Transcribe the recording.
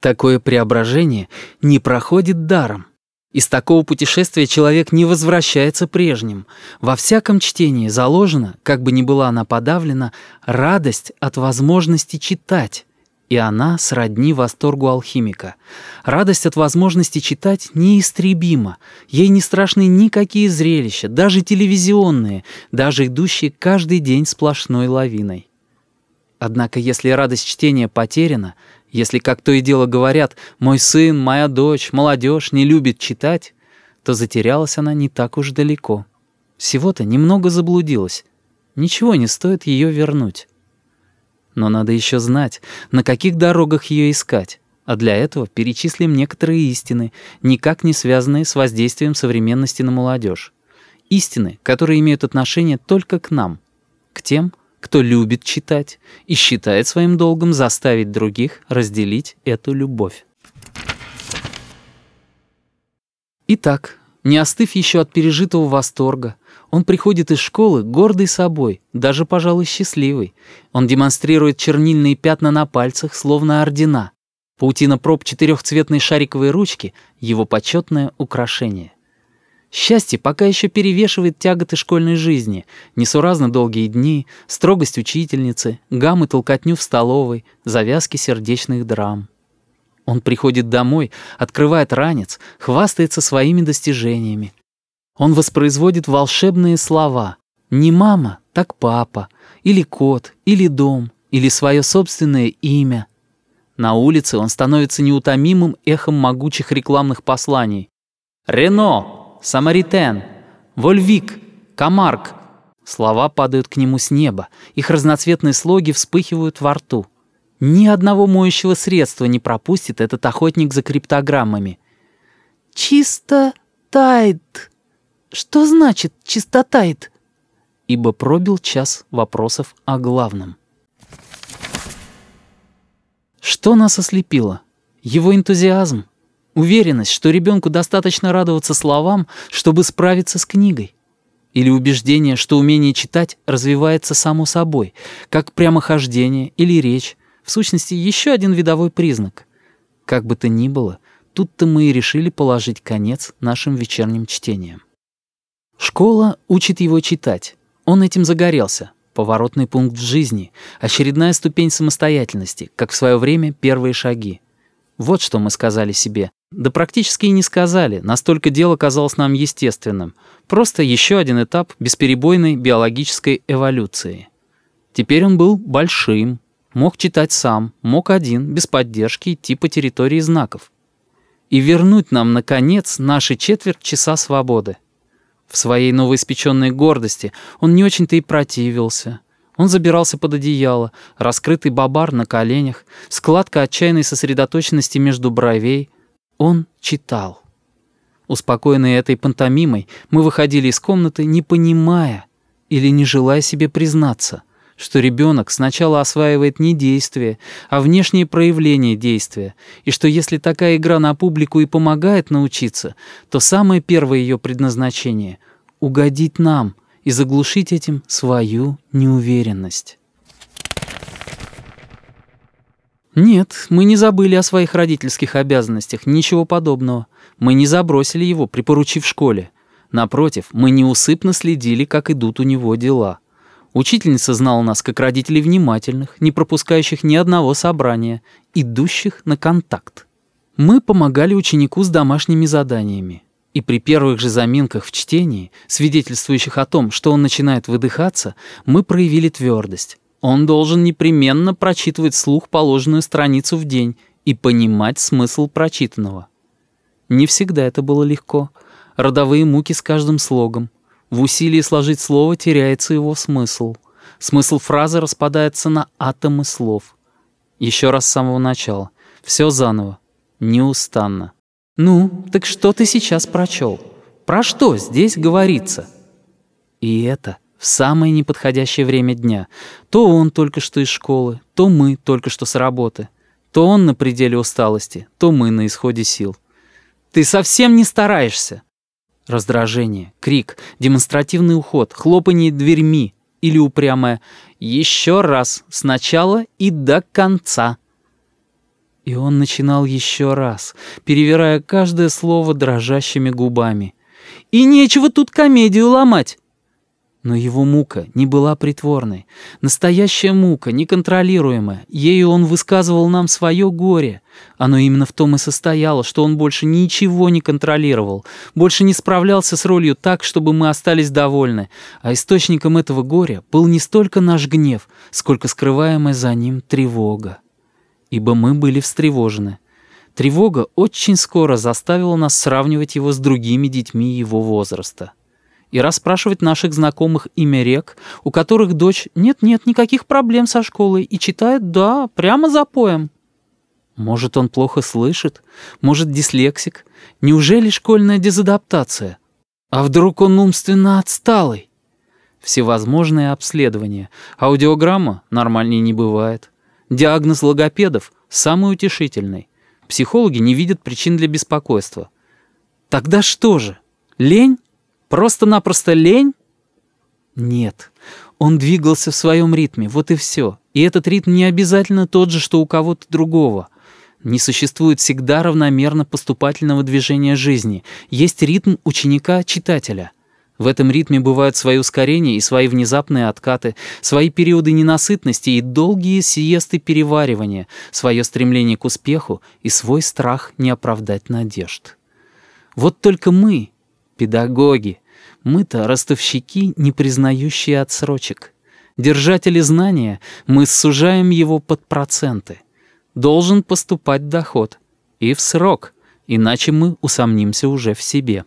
Такое преображение не проходит даром. Из такого путешествия человек не возвращается прежним. Во всяком чтении заложена, как бы ни была она подавлена, радость от возможности читать. И она сродни восторгу алхимика. Радость от возможности читать неистребима. Ей не страшны никакие зрелища, даже телевизионные, даже идущие каждый день сплошной лавиной. Однако если радость чтения потеряна, если, как то и дело говорят, «мой сын, моя дочь, молодежь не любит читать», то затерялась она не так уж далеко. Всего-то немного заблудилась. Ничего не стоит ее вернуть. Но надо еще знать, на каких дорогах ее искать, а для этого перечислим некоторые истины, никак не связанные с воздействием современности на молодежь. Истины, которые имеют отношение только к нам, к тем, кто любит читать и считает своим долгом заставить других разделить эту любовь. Итак, не остыв еще от пережитого восторга, он приходит из школы гордый собой, даже, пожалуй, счастливый. Он демонстрирует чернильные пятна на пальцах, словно ордена. Паутина проб четырехцветной шариковой ручки — его почетное украшение. Счастье пока еще перевешивает тяготы школьной жизни, несуразно долгие дни, строгость учительницы, гаммы толкотню в столовой, завязки сердечных драм. Он приходит домой, открывает ранец, хвастается своими достижениями. Он воспроизводит волшебные слова. Не мама, так папа, или кот, или дом, или свое собственное имя. На улице он становится неутомимым эхом могучих рекламных посланий. «Рено! Самаритен, Вольвик, Камарк. Слова падают к нему с неба, их разноцветные слоги вспыхивают во рту. Ни одного моющего средства не пропустит этот охотник за криптограммами. «Чисто тайт». Что значит «чистотайт»? Ибо пробил час вопросов о главном. Что нас ослепило? Его энтузиазм, Уверенность, что ребенку достаточно радоваться словам, чтобы справиться с книгой. Или убеждение, что умение читать развивается само собой, как прямохождение или речь, в сущности, еще один видовой признак. Как бы то ни было, тут-то мы и решили положить конец нашим вечерним чтениям. Школа учит его читать. Он этим загорелся. Поворотный пункт в жизни, очередная ступень самостоятельности, как в свое время первые шаги. Вот что мы сказали себе, да практически и не сказали, настолько дело казалось нам естественным. Просто еще один этап бесперебойной биологической эволюции. Теперь он был большим, мог читать сам, мог один, без поддержки, идти по территории знаков. И вернуть нам, наконец, наши четверть часа свободы. В своей новоиспеченной гордости он не очень-то и противился. Он забирался под одеяло, раскрытый бабар на коленях, складка отчаянной сосредоточенности между бровей — он читал. Успокоенные этой пантомимой, мы выходили из комнаты, не понимая или не желая себе признаться, что ребенок сначала осваивает не действие, а внешние проявления действия, и что если такая игра на публику и помогает научиться, то самое первое ее предназначение — угодить нам и заглушить этим свою неуверенность. Нет, мы не забыли о своих родительских обязанностях, ничего подобного. Мы не забросили его, припоручив школе. Напротив, мы неусыпно следили, как идут у него дела. Учительница знала нас как родителей внимательных, не пропускающих ни одного собрания, идущих на контакт. Мы помогали ученику с домашними заданиями. И при первых же заминках в чтении, свидетельствующих о том, что он начинает выдыхаться, мы проявили твердость. Он должен непременно прочитывать вслух положенную страницу в день и понимать смысл прочитанного. Не всегда это было легко. Родовые муки с каждым слогом. В усилии сложить слово теряется его смысл. Смысл фразы распадается на атомы слов. Еще раз с самого начала. Все заново. Неустанно. «Ну, так что ты сейчас прочел? Про что здесь говорится?» И это — в самое неподходящее время дня. То он только что из школы, то мы только что с работы. То он на пределе усталости, то мы на исходе сил. «Ты совсем не стараешься!» Раздражение, крик, демонстративный уход, хлопанье дверьми или упрямое «Еще раз, сначала и до конца!» И он начинал еще раз, перевирая каждое слово дрожащими губами. «И нечего тут комедию ломать!» Но его мука не была притворной. Настоящая мука, неконтролируемая. Ею он высказывал нам свое горе. Оно именно в том и состояло, что он больше ничего не контролировал, больше не справлялся с ролью так, чтобы мы остались довольны. А источником этого горя был не столько наш гнев, сколько скрываемая за ним тревога ибо мы были встревожены. Тревога очень скоро заставила нас сравнивать его с другими детьми его возраста. И расспрашивать наших знакомых имя рек, у которых дочь нет-нет никаких проблем со школой и читает «да» прямо за поем. Может, он плохо слышит? Может, дислексик? Неужели школьная дезадаптация? А вдруг он умственно отсталый? Всевозможные обследования. Аудиограмма нормальнее не бывает. Диагноз логопедов самый утешительный. Психологи не видят причин для беспокойства. Тогда что же? Лень? Просто-напросто лень? Нет. Он двигался в своем ритме, вот и все. И этот ритм не обязательно тот же, что у кого-то другого. Не существует всегда равномерно поступательного движения жизни. Есть ритм ученика-читателя — в этом ритме бывают свои ускорения и свои внезапные откаты, свои периоды ненасытности и долгие сиесты переваривания, свое стремление к успеху и свой страх не оправдать надежд. Вот только мы, педагоги, мы-то ростовщики, не признающие отсрочек. Держатели знания, мы сужаем его под проценты. Должен поступать доход. И в срок, иначе мы усомнимся уже в себе.